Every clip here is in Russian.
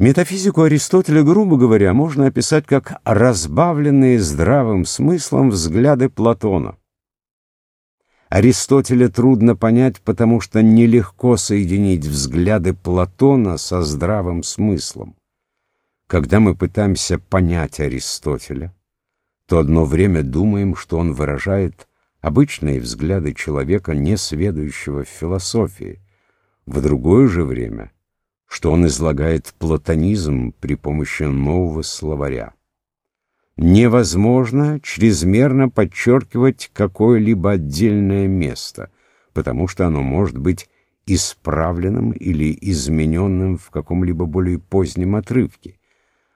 Метафизику Аристотеля, грубо говоря, можно описать как разбавленные здравым смыслом взгляды Платона. Аристотеля трудно понять, потому что нелегко соединить взгляды Платона со здравым смыслом. Когда мы пытаемся понять Аристотеля, то одно время думаем, что он выражает обычные взгляды человека, не сведущего в философии. В другое же время что он излагает платонизм при помощи нового словаря. Невозможно чрезмерно подчеркивать какое-либо отдельное место, потому что оно может быть исправленным или измененным в каком-либо более позднем отрывке.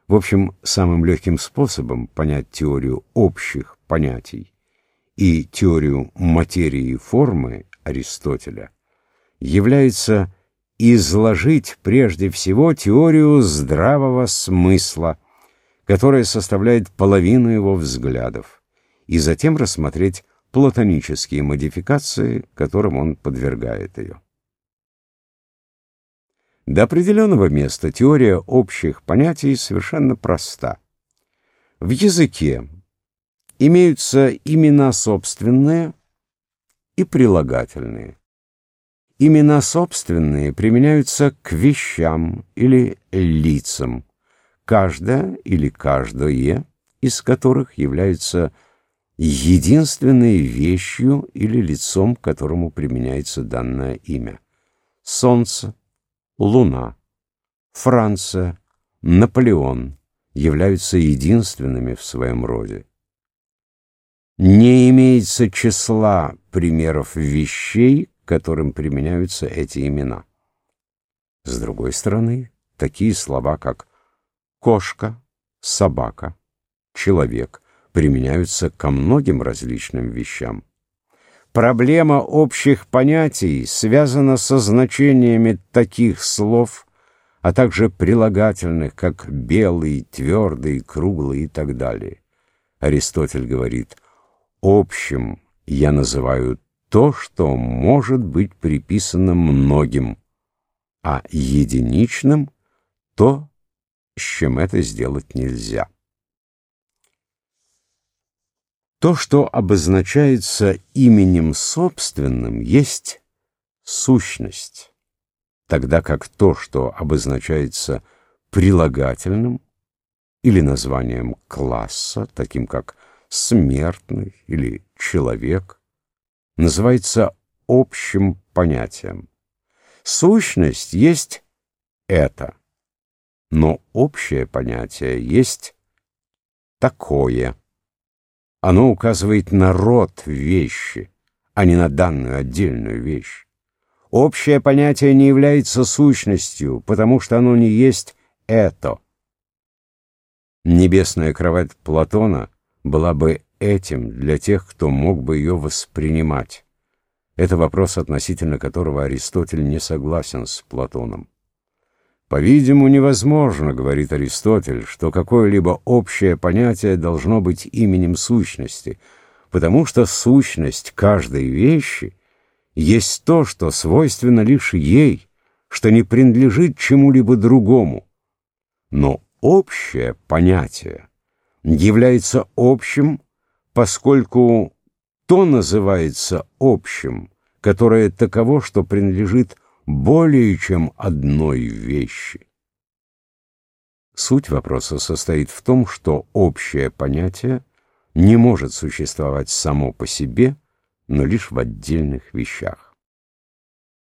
В общем, самым легким способом понять теорию общих понятий и теорию материи и формы Аристотеля является изложить прежде всего теорию здравого смысла, которая составляет половину его взглядов, и затем рассмотреть платонические модификации, которым он подвергает ее. До определенного места теория общих понятий совершенно проста. В языке имеются имена собственные и прилагательные. Имена собственные применяются к вещам или лицам, каждая или каждое из которых является единственной вещью или лицом, к которому применяется данное имя. Солнце, Луна, Франция, Наполеон являются единственными в своем роде. Не имеется числа примеров вещей, которым применяются эти имена. С другой стороны, такие слова, как кошка, собака, человек применяются ко многим различным вещам. Проблема общих понятий связана со значениями таких слов, а также прилагательных, как белый, твердый, круглый и так далее. Аристотель говорит, общим я называю то, что может быть приписано многим, а единичным — то, с чем это сделать нельзя. То, что обозначается именем собственным, есть сущность, тогда как то, что обозначается прилагательным или названием класса, таким как смертный или человек, называется общим понятием. Сущность есть это, но общее понятие есть такое. Оно указывает на род вещи, а не на данную отдельную вещь. Общее понятие не является сущностью, потому что оно не есть это. Небесная кровать Платона была бы этим для тех, кто мог бы ее воспринимать. Это вопрос, относительно которого Аристотель не согласен с Платоном. По-видимому, невозможно, говорит Аристотель, что какое-либо общее понятие должно быть именем сущности, потому что сущность каждой вещи есть то, что свойственно лишь ей, что не принадлежит чему-либо другому. Но общее понятие является общим поскольку то называется общим, которое таково, что принадлежит более чем одной вещи. Суть вопроса состоит в том, что общее понятие не может существовать само по себе, но лишь в отдельных вещах.